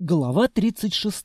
Глава 36.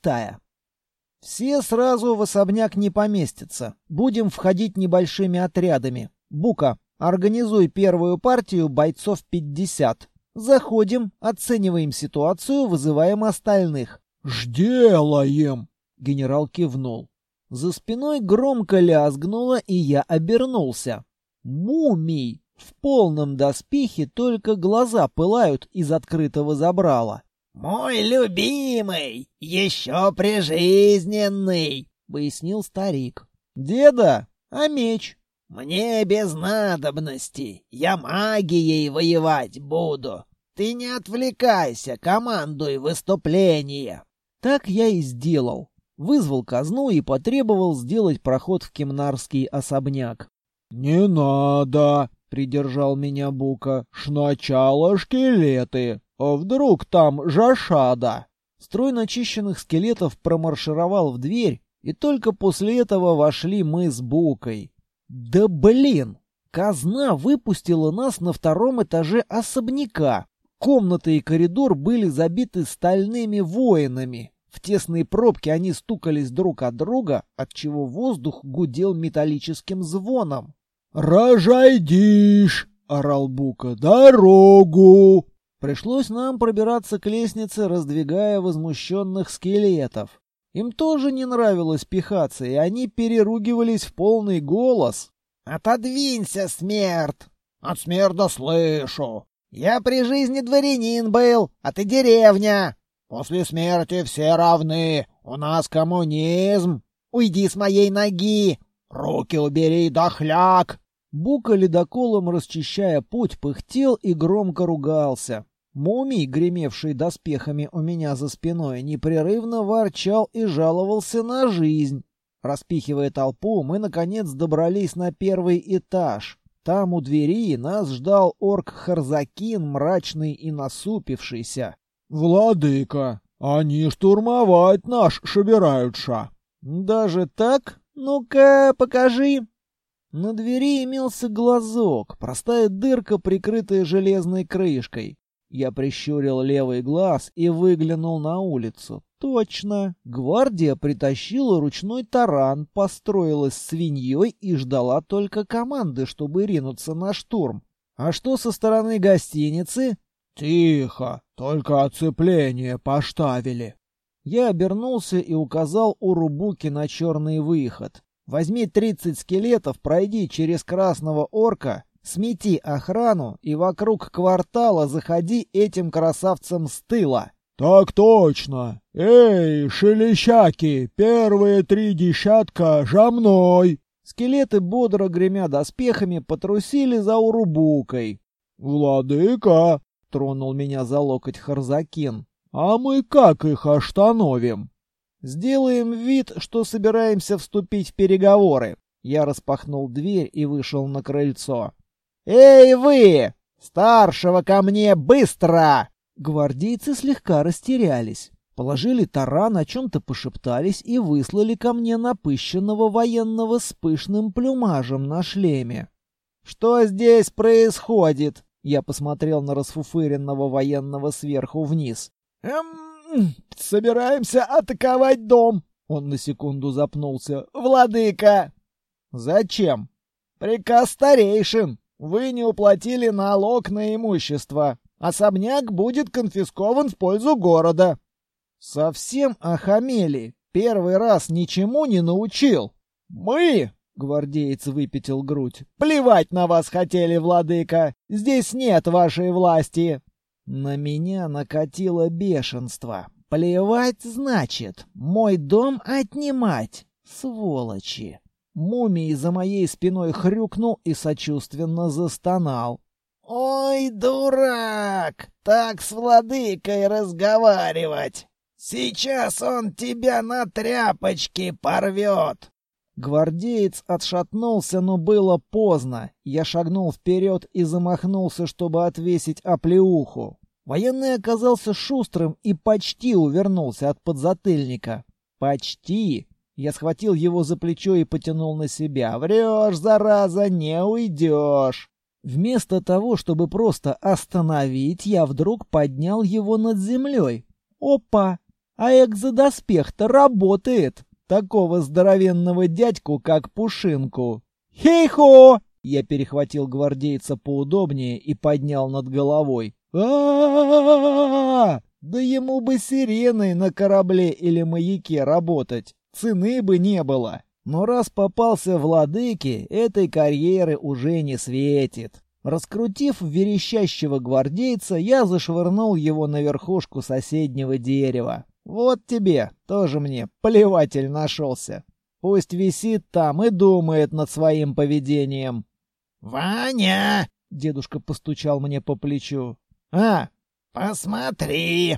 Все сразу в особняк не поместятся. Будем входить небольшими отрядами. Бука, организуй первую партию бойцов 50. Заходим, оцениваем ситуацию, вызываем остальных. «Жделаем!» — генерал кивнул. За спиной громко лязгнуло, и я обернулся. Мумий! В полном доспехе только глаза пылают из открытого забрала. «Мой любимый, еще прижизненный», — пояснил старик. «Деда, а меч?» «Мне без надобности. Я магией воевать буду. Ты не отвлекайся, командуй выступление». Так я и сделал. Вызвал казну и потребовал сделать проход в кемнарский особняк. «Не надо!» — придержал меня Бука. «Сначала шкелеты, а вдруг там жашада?» Строй начищенных скелетов промаршировал в дверь, и только после этого вошли мы с Букой. Да блин! Казна выпустила нас на втором этаже особняка. Комната и коридор были забиты стальными воинами. В тесные пробки они стукались друг от друга, отчего воздух гудел металлическим звоном. «Рожайдишь!» — орал Бука. «Дорогу!» Пришлось нам пробираться к лестнице, раздвигая возмущенных скелетов. Им тоже не нравилось пихаться, и они переругивались в полный голос. «Отодвинься, смерть!» «От смерда слышу!» «Я при жизни дворянин был, а ты деревня!» «После смерти все равны, у нас коммунизм!» «Уйди с моей ноги!» «Руки убери, дохляк!» Бука ледоколом, расчищая путь, пыхтел и громко ругался. Мумий, гремевший доспехами у меня за спиной, непрерывно ворчал и жаловался на жизнь. Распихивая толпу, мы, наконец, добрались на первый этаж. Там у двери нас ждал орк Харзакин, мрачный и насупившийся. «Владыка, они штурмовать наш собираются». «Даже так? Ну-ка, покажи». На двери имелся глазок, простая дырка, прикрытая железной крышкой. Я прищурил левый глаз и выглянул на улицу. Точно. Гвардия притащила ручной таран, построилась свиньей и ждала только команды, чтобы ринуться на штурм. А что со стороны гостиницы? Тихо, только оцепление поставили. Я обернулся и указал Урубуки на черный выход. Возьми тридцать скелетов, пройди через красного орка Смети охрану и вокруг квартала заходи этим красавцам с тыла. Так точно. Эй, шелещаки, первые три десятка за мной. Скелеты, бодро гремя доспехами, потрусили за Урубукой. «Владыка!» — тронул меня за локоть Харзакин. «А мы как их остановим?» «Сделаем вид, что собираемся вступить в переговоры». Я распахнул дверь и вышел на крыльцо. «Эй вы! Старшего ко мне, быстро!» Гвардейцы слегка растерялись. Положили таран, о чем-то пошептались и выслали ко мне напыщенного военного с пышным плюмажем на шлеме. «Что здесь происходит?» Я посмотрел на расфуфыренного военного сверху вниз. «Эм, собираемся атаковать дом!» Он на секунду запнулся. «Владыка!» «Зачем?» «Приказ старейшин!» Вы не уплатили налог на имущество. Особняк будет конфискован в пользу города. Совсем охамели. Первый раз ничему не научил. Мы, гвардеец выпятил грудь. Плевать на вас хотели, владыка. Здесь нет вашей власти. На меня накатило бешенство. Плевать значит, мой дом отнимать. Сволочи. Мумий за моей спиной хрюкнул и сочувственно застонал. «Ой, дурак! Так с владыкой разговаривать! Сейчас он тебя на тряпочки порвет!» Гвардеец отшатнулся, но было поздно. Я шагнул вперед и замахнулся, чтобы отвесить оплеуху. Военный оказался шустрым и почти увернулся от подзатыльника. Почти. Я схватил его за плечо и потянул на себя. «Врешь, зараза, не уйдешь!» Вместо того, чтобы просто остановить, я вдруг поднял его над землей. Опа! А экзодоспех-то работает. Такого здоровенного дядьку, как Пушинку. Хей-хо! Я перехватил гвардейца поудобнее и поднял над головой. а Да ему бы сиреной на корабле или маяке работать. Цены бы не было. Но раз попался владыке, этой карьеры уже не светит. Раскрутив верещащего гвардейца, я зашвырнул его на верхушку соседнего дерева. Вот тебе, тоже мне, плеватель нашелся. Пусть висит там и думает над своим поведением. «Ваня!» — дедушка постучал мне по плечу. «А, посмотри!»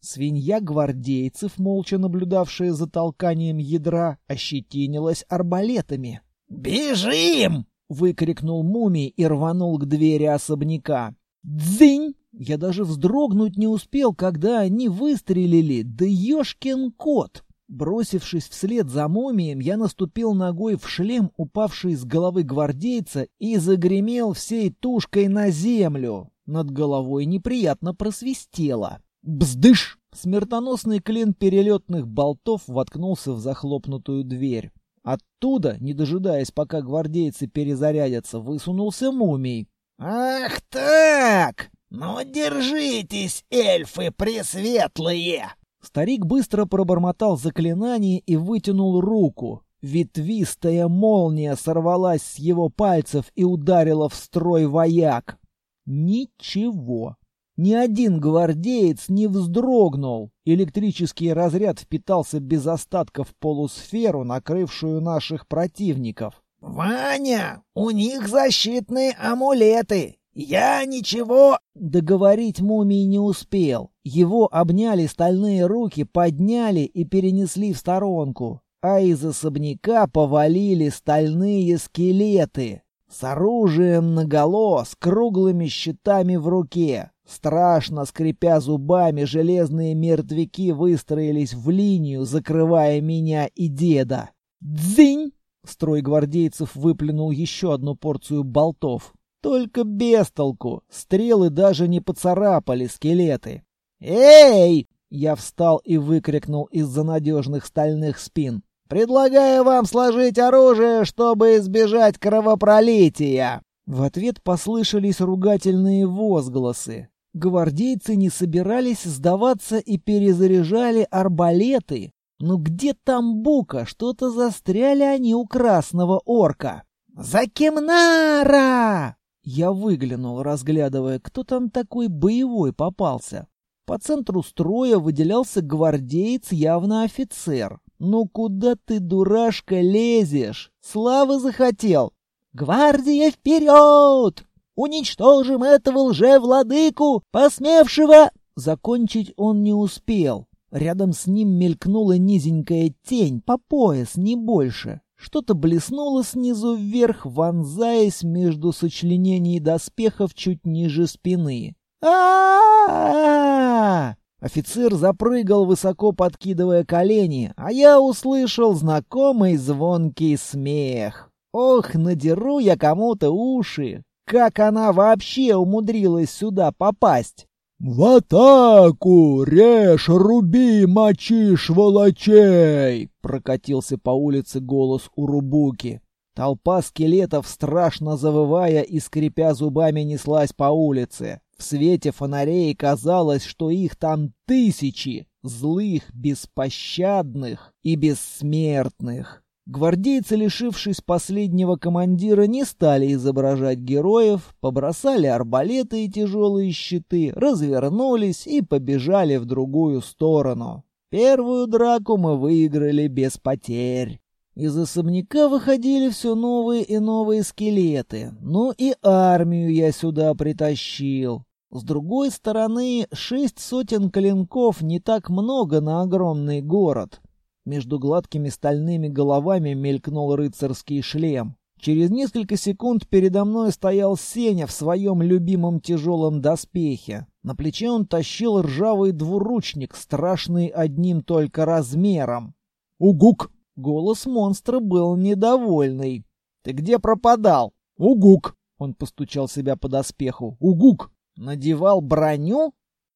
Свинья гвардейцев, молча наблюдавшая за толканием ядра, ощетинилась арбалетами. «Бежим!» — выкрикнул мумий и рванул к двери особняка. «Дзынь!» Я даже вздрогнуть не успел, когда они выстрелили. Да ёшкин кот! Бросившись вслед за мумием, я наступил ногой в шлем, упавший с головы гвардейца, и загремел всей тушкой на землю. Над головой неприятно просвистело. Бздыш! Смертоносный клин перелетных болтов воткнулся в захлопнутую дверь. Оттуда, не дожидаясь, пока гвардейцы перезарядятся, высунулся мумий. «Ах так! Ну, держитесь, эльфы пресветлые!» Старик быстро пробормотал заклинание и вытянул руку. Ветвистая молния сорвалась с его пальцев и ударила в строй вояк. Ничего. Ни один гвардеец не вздрогнул. Электрический разряд впитался без остатка в полусферу, накрывшую наших противников. «Ваня, у них защитные амулеты! Я ничего...» Договорить мумий не успел. Его обняли стальные руки, подняли и перенесли в сторонку. А из особняка повалили стальные скелеты. С оружием наголо, с круглыми щитами в руке. Страшно скрипя зубами, железные мертвяки выстроились в линию, закрывая меня и деда. «Дзынь!» Строй гвардейцев выплюнул еще одну порцию болтов. Только без толку. Стрелы даже не поцарапали скелеты. «Эй!» Я встал и выкрикнул из-за надежных стальных спин. «Предлагаю вам сложить оружие, чтобы избежать кровопролития!» В ответ послышались ругательные возгласы. Гвардейцы не собирались сдаваться и перезаряжали арбалеты. Но где там Бука? Что-то застряли они у красного орка. «За Кемнара!» Я выглянул, разглядывая, кто там такой боевой попался. По центру строя выделялся гвардеец, явно офицер. «Ну куда ты, дурашка, лезешь? Славы захотел!» «Гвардия вперед! Уничтожим этого лже-владыку, посмевшего...» Закончить он не успел. Рядом с ним мелькнула низенькая тень, по пояс, не больше. Что-то блеснуло снизу вверх, вонзаясь между сочленений доспехов чуть ниже спины. а Офицер запрыгал, высоко подкидывая колени, а я услышал знакомый звонкий смех. Ох, надеру я кому-то уши! Как она вообще умудрилась сюда попасть? «В атаку! Режь, руби, мочи, сволочей!» Прокатился по улице голос Урубуки. Толпа скелетов, страшно завывая и скрипя зубами, неслась по улице. В свете фонарей казалось, что их там тысячи, злых, беспощадных и бессмертных. Гвардейцы, лишившись последнего командира, не стали изображать героев, побросали арбалеты и тяжелые щиты, развернулись и побежали в другую сторону. Первую драку мы выиграли без потерь. Из особняка выходили все новые и новые скелеты. Ну и армию я сюда притащил. С другой стороны, шесть сотен клинков не так много на огромный город. Между гладкими стальными головами мелькнул рыцарский шлем. Через несколько секунд передо мной стоял Сеня в своем любимом тяжелом доспехе. На плече он тащил ржавый двуручник, страшный одним только размером. «Угук!» Голос монстра был недовольный. «Ты где пропадал?» «Угук!» Он постучал себя по доспеху. «Угук!» «Надевал броню?»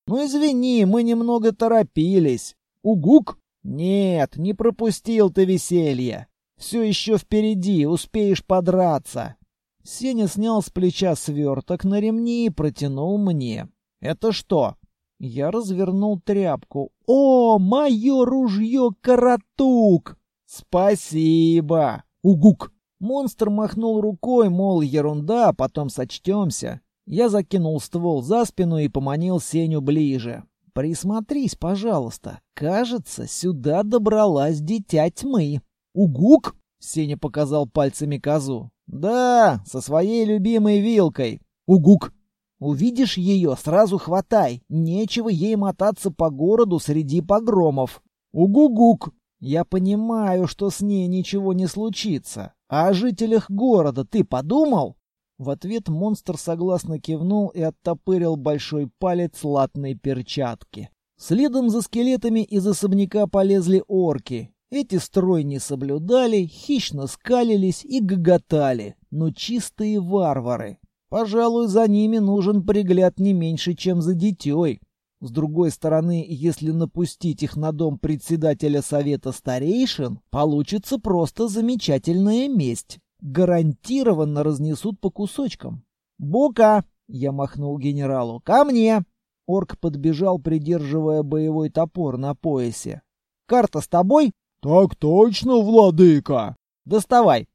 «Ну, извини, мы немного торопились». Угук? Нет, не пропустил ты веселье. Все еще впереди, успеешь подраться. Сеня снял с плеча сверток на ремне и протянул мне. Это что? Я развернул тряпку. О, мое ружье-каратук! Спасибо! Угук! Монстр махнул рукой, мол, ерунда, потом сочтемся. Я закинул ствол за спину и поманил Сеню ближе. Присмотрись, пожалуйста. Кажется, сюда добралась дитя тьмы. Угук! Сеня показал пальцами козу. Да, со своей любимой вилкой. Угук! Увидишь ее, сразу хватай. Нечего ей мотаться по городу среди погромов. Угугук! Я понимаю, что с ней ничего не случится. А о жителях города ты подумал? В ответ монстр согласно кивнул и оттопырил большой палец латной перчатки. Следом за скелетами из особняка полезли орки. Эти строй не соблюдали, хищно скалились и гоготали, но чистые варвары. Пожалуй, за ними нужен пригляд не меньше, чем за дитей. С другой стороны, если напустить их на дом председателя совета старейшин, получится просто замечательная месть гарантированно разнесут по кусочкам. «Бука!» — я махнул генералу. «Ко мне!» Орк подбежал, придерживая боевой топор на поясе. «Карта с тобой?» «Так точно, владыка!» «Доставай!»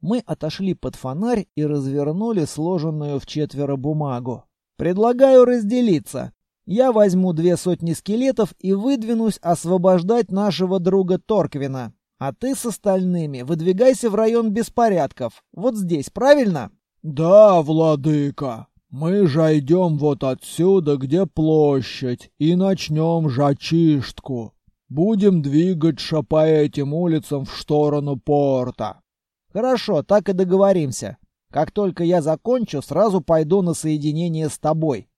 Мы отошли под фонарь и развернули сложенную в четверо бумагу. «Предлагаю разделиться. Я возьму две сотни скелетов и выдвинусь освобождать нашего друга Торквина. А ты с остальными выдвигайся в район беспорядков. Вот здесь, правильно? Да, владыка. Мы же идем вот отсюда, где площадь, и начнем жачиштку. Будем двигаться по этим улицам в сторону порта. Хорошо, так и договоримся. Как только я закончу, сразу пойду на соединение с тобой.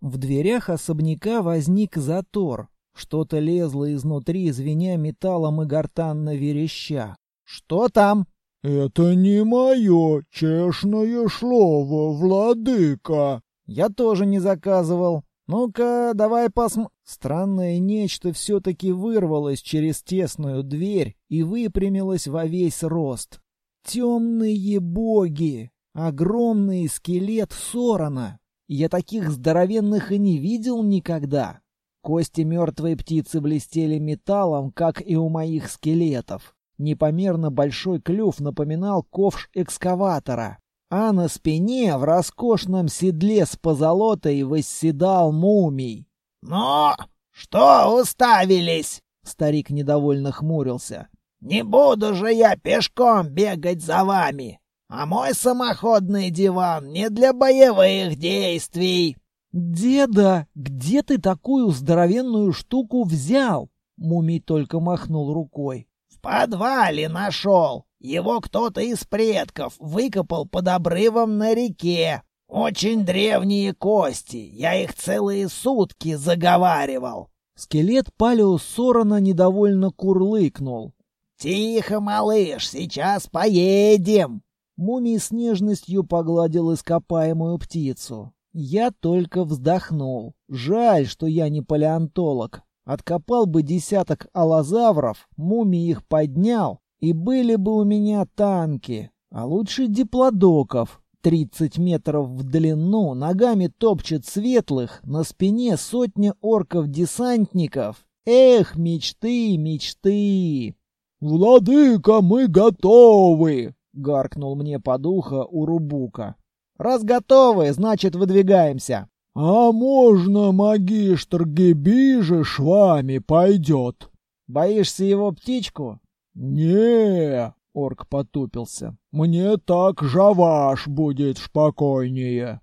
В дверях особняка возник затор. Что-то лезло изнутри, звеня металлом и гортанно вереща. «Что там?» «Это не мое честное слово, владыка!» «Я тоже не заказывал. Ну-ка, давай посм...» Странное нечто все-таки вырвалось через тесную дверь и выпрямилось во весь рост. Темные боги! Огромный скелет Сорона! Я таких здоровенных и не видел никогда. Кости мертвой птицы блестели металлом, как и у моих скелетов. Непомерно большой клюв напоминал ковш экскаватора. А на спине в роскошном седле с позолотой восседал мумий. «Но что уставились?» — старик недовольно хмурился. «Не буду же я пешком бегать за вами, а мой самоходный диван не для боевых действий». «Деда, где ты такую здоровенную штуку взял?» Мумий только махнул рукой. «В подвале нашел. Его кто-то из предков выкопал под обрывом на реке. Очень древние кости. Я их целые сутки заговаривал». Скелет Палеус Сорона недовольно курлыкнул. «Тихо, малыш, сейчас поедем!» Мумий с нежностью погладил ископаемую птицу. Я только вздохнул. Жаль, что я не палеонтолог. Откопал бы десяток аллозавров, мумий их поднял, и были бы у меня танки, а лучше диплодоков. Тридцать метров в длину, ногами топчет светлых, на спине сотня орков-десантников. Эх, мечты, мечты! «Владыка, мы готовы!» — гаркнул мне под ухо Урубука. Раз готовы, значит, выдвигаемся. А можно магистр Гебиже с вами пойдет? Боишься его птичку? Не, орк потупился. Мне так жаваш будет спокойнее.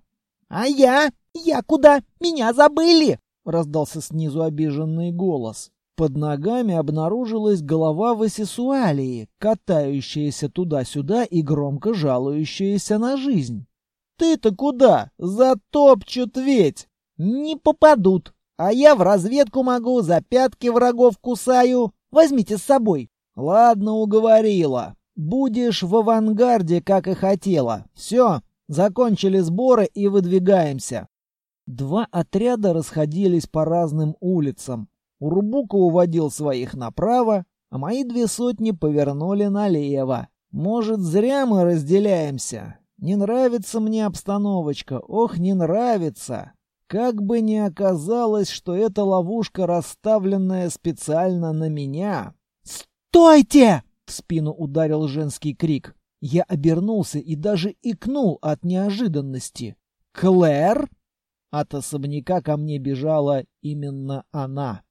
А я? Я куда? Меня забыли! Раздался снизу обиженный голос. Под ногами обнаружилась голова Васисуалии, катающаяся туда-сюда и громко жалующаяся на жизнь. Ты-то куда? Затопчут ведь. Не попадут. А я в разведку могу, за пятки врагов кусаю. Возьмите с собой. Ладно, уговорила. Будешь в авангарде, как и хотела. Все, закончили сборы и выдвигаемся. Два отряда расходились по разным улицам. Урбука уводил своих направо, а мои две сотни повернули налево. Может, зря мы разделяемся? Не нравится мне обстановочка, ох, не нравится. Как бы ни оказалось, что эта ловушка, расставленная специально на меня. «Стойте!» — в спину ударил женский крик. Я обернулся и даже икнул от неожиданности. «Клэр?» От особняка ко мне бежала именно она.